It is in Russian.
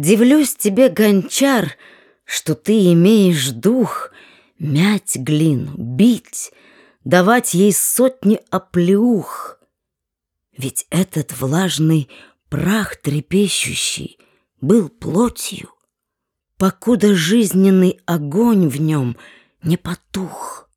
Дивлюсь тебе, гончар, что ты имеешь дух Мять глину, бить, давать ей сотни оплеух. Ведь этот влажный прах трепещущий был плотью, Покуда жизненный огонь в нем не потух.